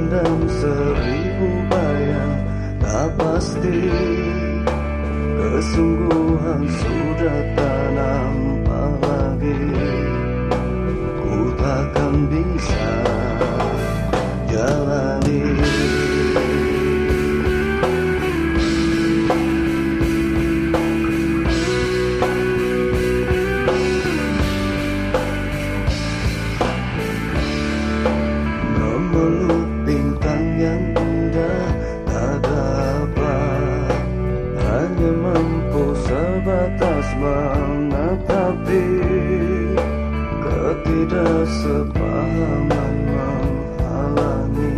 Memendam seribu bayang tak pasti Kesungguhan sudah tak nampak lagi. Ku takkan bisa jalani. Memeluk yang indah tak dapat. Hanya mampu sebatas menatapi Ketidaksepahaman menghalangi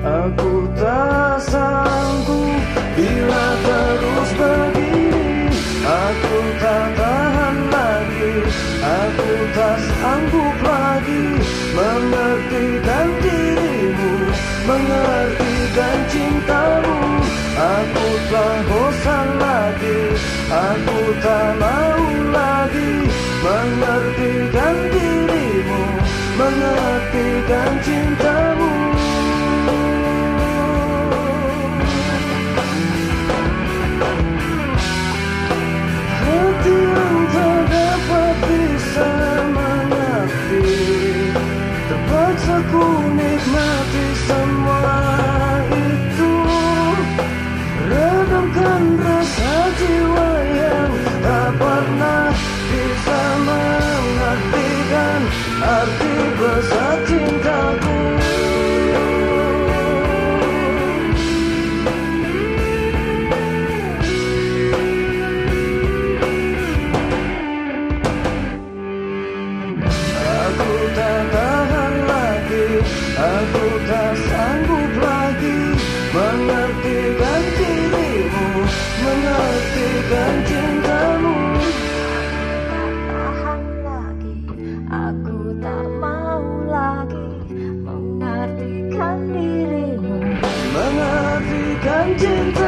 Aku tak sanggup bila terus begini. Aku tak tahan lagi. Aku tak sanggup lagi Mengertikan dirimu mengerti dan cintamu Aku tak bosan lagi. Aku tak mau lagi mengerti dan dirimu Mengerti dan cintamu. Hati untuk dapat bisa Aku tak sanggup lagi Mengertikan dirimu Mengertikan cintamu Tahan lagi Aku tak mau lagi mengartikan dirimu mengartikan cintamu